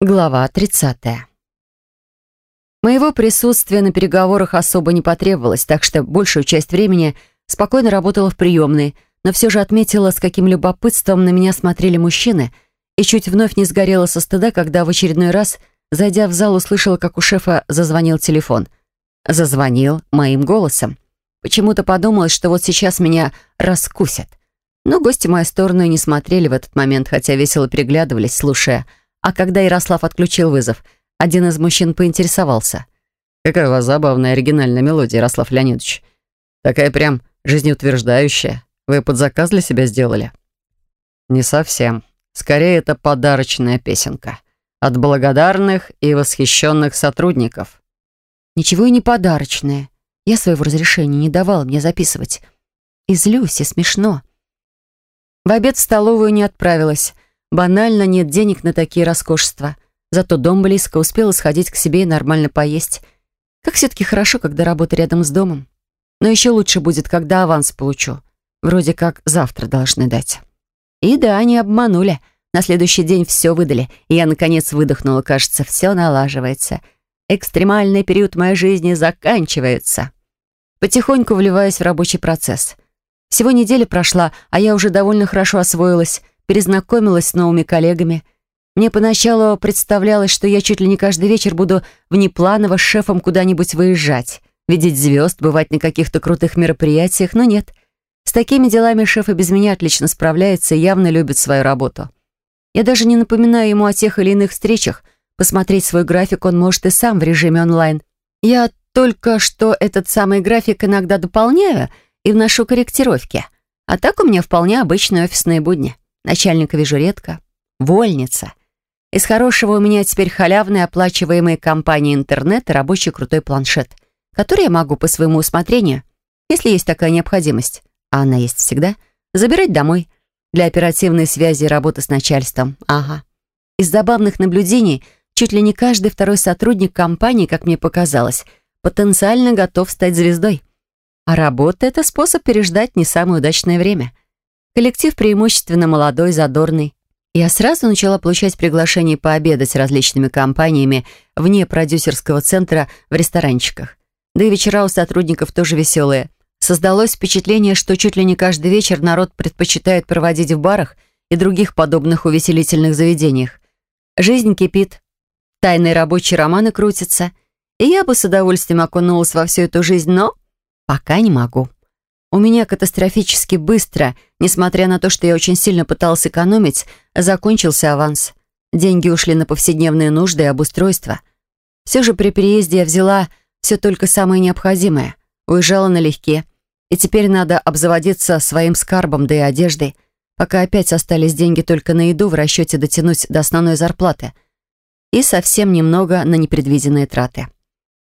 Глава 30. Моего присутствия на переговорах особо не потребовалось, так что большую часть времени спокойно работала в приемной, но все же отметила, с каким любопытством на меня смотрели мужчины, и чуть вновь не сгорела со стыда, когда в очередной раз, зайдя в зал, услышала, как у шефа зазвонил телефон. Зазвонил моим голосом. Почему-то подумалось, что вот сейчас меня раскусят. Но гости мою сторону и не смотрели в этот момент, хотя весело переглядывались, слушая — а когда Ярослав отключил вызов, один из мужчин поинтересовался. «Какая у вас забавная оригинальная мелодия, Ярослав Леонидович. Такая прям жизнеутверждающая. Вы под заказ для себя сделали?» «Не совсем. Скорее, это подарочная песенка. От благодарных и восхищенных сотрудников». «Ничего и не подарочное. Я своего разрешения не давала мне записывать. И злюсь, и смешно». В обед в столовую не отправилась. Банально нет денег на такие роскошества. Зато дом близко, успела сходить к себе и нормально поесть. Как все-таки хорошо, когда работа рядом с домом. Но еще лучше будет, когда аванс получу. Вроде как завтра должны дать. И да, они обманули. На следующий день все выдали, и я, наконец, выдохнула. Кажется, все налаживается. Экстремальный период моей жизни заканчивается. Потихоньку вливаюсь в рабочий процесс. Всего неделя прошла, а я уже довольно хорошо освоилась — перезнакомилась с новыми коллегами. Мне поначалу представлялось, что я чуть ли не каждый вечер буду внепланово с шефом куда-нибудь выезжать, видеть звезд, бывать на каких-то крутых мероприятиях, но нет. С такими делами шеф и без меня отлично справляется и явно любит свою работу. Я даже не напоминаю ему о тех или иных встречах. Посмотреть свой график он может и сам в режиме онлайн. Я только что этот самый график иногда дополняю и вношу корректировки. А так у меня вполне обычные офисные будни. Начальника вижу редко. Вольница. Из хорошего у меня теперь халявный оплачиваемый компанией интернет и рабочий крутой планшет, который я могу по своему усмотрению, если есть такая необходимость, а она есть всегда, забирать домой для оперативной связи и работы с начальством. Ага. Из забавных наблюдений чуть ли не каждый второй сотрудник компании, как мне показалось, потенциально готов стать звездой. А работа — это способ переждать не самое удачное время — Коллектив преимущественно молодой, задорный. Я сразу начала получать приглашения пообедать с различными компаниями вне продюсерского центра в ресторанчиках. Да и вечера у сотрудников тоже веселые. Создалось впечатление, что чуть ли не каждый вечер народ предпочитает проводить в барах и других подобных увеселительных заведениях. Жизнь кипит, тайные рабочие романы крутятся, и я бы с удовольствием окунулась во всю эту жизнь, но пока не могу. У меня катастрофически быстро, несмотря на то, что я очень сильно пыталась экономить, закончился аванс. Деньги ушли на повседневные нужды и обустройство. Все же при переезде я взяла все только самое необходимое. Уезжала налегке. И теперь надо обзаводиться своим скарбом, да и одеждой, пока опять остались деньги только на еду в расчете дотянуть до основной зарплаты. И совсем немного на непредвиденные траты.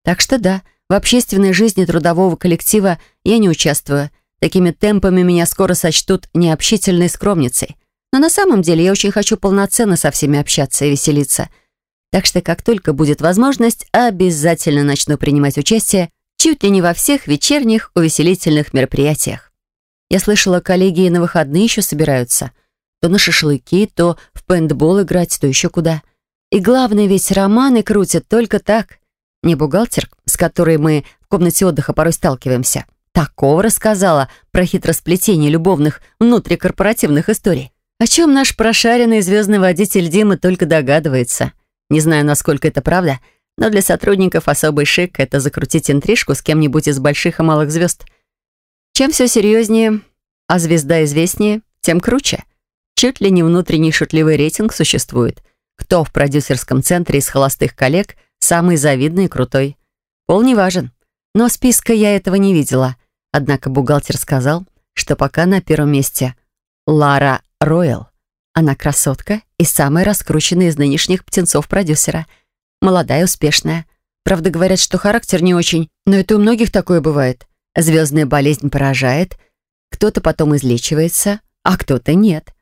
Так что да, в общественной жизни трудового коллектива я не участвую. Такими темпами меня скоро сочтут необщительной скромницей. Но на самом деле я очень хочу полноценно со всеми общаться и веселиться. Так что как только будет возможность, обязательно начну принимать участие чуть ли не во всех вечерних увеселительных мероприятиях. Я слышала, коллеги на выходные еще собираются. То на шашлыки, то в пейнтбол играть, то еще куда. И главное, ведь романы крутят только так — мне бухгалтер, с которой мы в комнате отдыха порой сталкиваемся, такого рассказала про хитросплетение любовных внутрикорпоративных историй. О чем наш прошаренный звездный водитель Дима только догадывается. Не знаю, насколько это правда, но для сотрудников особый шик — это закрутить интрижку с кем-нибудь из больших и малых звезд. Чем все серьезнее, а звезда известнее, тем круче. Чуть ли не внутренний шутливый рейтинг существует. Кто в продюсерском центре из холостых коллег Самый завидный и крутой. Пол не важен. Но списка я этого не видела. Однако бухгалтер сказал, что пока на первом месте Лара Ройл. Она красотка и самая раскрученная из нынешних птенцов продюсера. Молодая, успешная. Правда, говорят, что характер не очень, но это у многих такое бывает. Звездная болезнь поражает, кто-то потом излечивается, а кто-то нет.